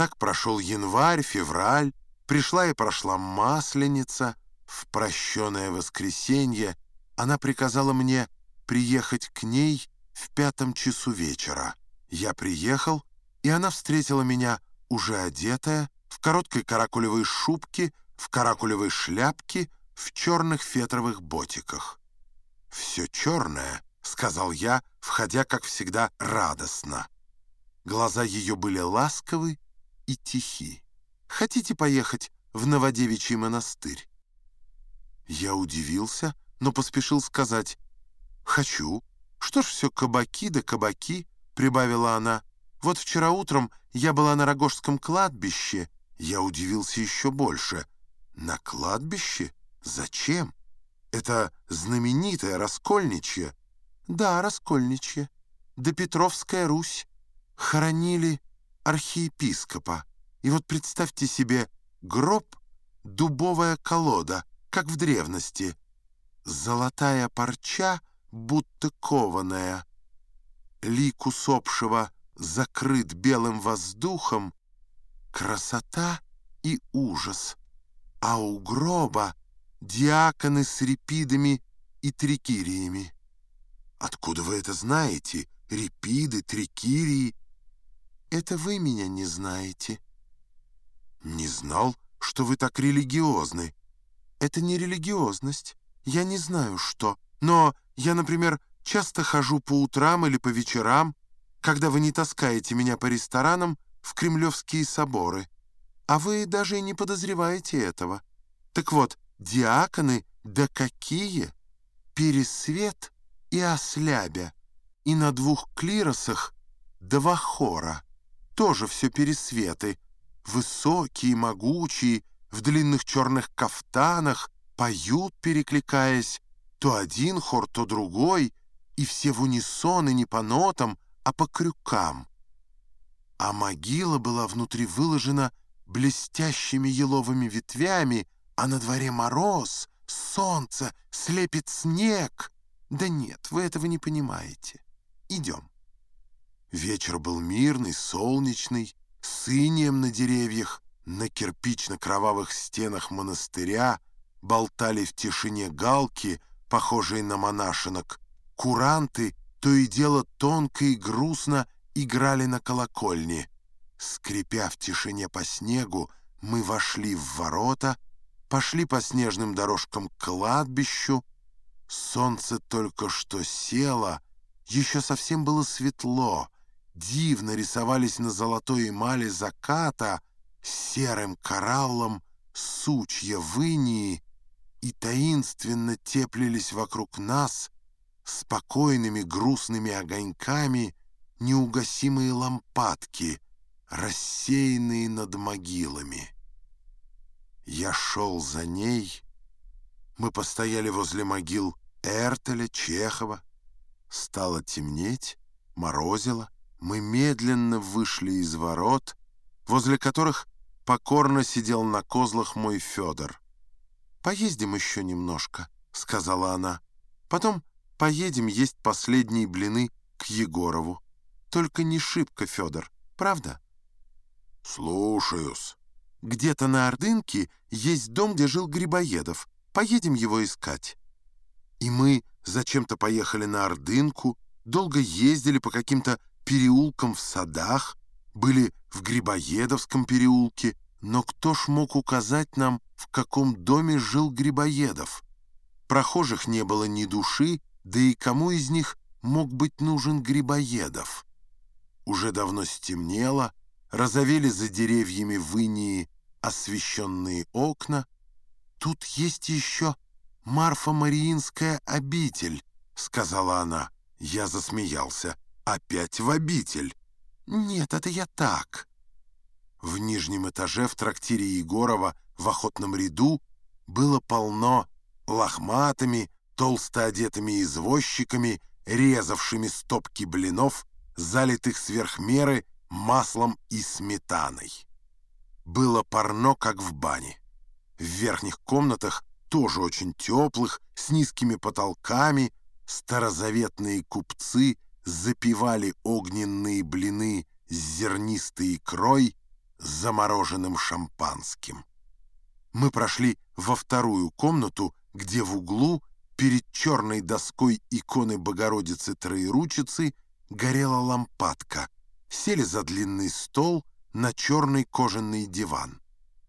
Так прошел январь, февраль, пришла и прошла масленица. В прощенное воскресенье она приказала мне приехать к ней в пятом часу вечера. Я приехал, и она встретила меня уже одетая, в короткой каракулевой шубке, в каракулевой шляпке, в черных фетровых ботиках. «Все черное», — сказал я, входя, как всегда, радостно. Глаза ее были ласковы и тихи. «Хотите поехать в Новодевичий монастырь?» Я удивился, но поспешил сказать «Хочу». «Что ж все кабаки да кабаки», — прибавила она. «Вот вчера утром я была на Рогожском кладбище». Я удивился еще больше. «На кладбище? Зачем? Это знаменитое Раскольничье?» «Да, Раскольничье. Да Петровская Русь. Хоронили архиепископа. И вот представьте себе гроб, дубовая колода, как в древности. Золотая парча, будто кованая. Лик усопшего закрыт белым воздухом. Красота и ужас. А у гроба диаконы с репидами и трикириями. Откуда вы это знаете? Репиды, трикирии? Это вы меня не знаете. Не знал, что вы так религиозны. Это не религиозность. Я не знаю, что. Но я, например, часто хожу по утрам или по вечерам, когда вы не таскаете меня по ресторанам в кремлевские соборы. А вы даже и не подозреваете этого. Так вот, диаконы, да какие! Пересвет и ослябя. И на двух клиросах два хора. Тоже все пересветы. Высокие, могучие, в длинных черных кафтанах, поют, перекликаясь, то один хор, то другой, и все в унисон и не по нотам, а по крюкам. А могила была внутри выложена блестящими еловыми ветвями, а на дворе мороз, солнце, слепит снег. Да нет, вы этого не понимаете. Идем. Вечер был мирный, солнечный, с инием на деревьях, на кирпично-кровавых стенах монастыря болтали в тишине галки, похожие на монашинок. Куранты то и дело тонко и грустно играли на колокольне. Скрипя в тишине по снегу, мы вошли в ворота, пошли по снежным дорожкам к кладбищу. Солнце только что село, еще совсем было светло, дивно рисовались на золотой эмали заката серым кораллом сучья в инии и таинственно теплились вокруг нас спокойными грустными огоньками неугасимые лампадки, рассеянные над могилами. Я шел за ней. Мы постояли возле могил Эртеля, Чехова. Стало темнеть, морозило. Мы медленно вышли из ворот, возле которых покорно сидел на козлах мой Федор. «Поездим еще немножко», — сказала она. «Потом поедем есть последние блины к Егорову. Только не шибко, Федор, правда?» «Слушаюсь». «Где-то на Ордынке есть дом, где жил Грибоедов. Поедем его искать». И мы зачем-то поехали на Ордынку, долго ездили по каким-то переулкам в садах, были в Грибоедовском переулке, но кто ж мог указать нам, в каком доме жил Грибоедов? Прохожих не было ни души, да и кому из них мог быть нужен Грибоедов? Уже давно стемнело, разовели за деревьями в инии освещенные окна. Тут есть еще Марфа-Мариинская обитель, сказала она. Я засмеялся. Опять в обитель. Нет, это я так. В нижнем этаже в трактире Егорова в охотном ряду было полно лохматыми, толсто одетыми извозчиками, резавшими стопки блинов, залитых сверх меры маслом и сметаной. Было парно, как в бане. В верхних комнатах, тоже очень теплых, с низкими потолками, старозаветные купцы запивали огненные блины с зернистой икрой, замороженным шампанским. Мы прошли во вторую комнату, где в углу перед черной доской иконы Богородицы Троеручицы горела лампадка. Сели за длинный стол на черный кожаный диван.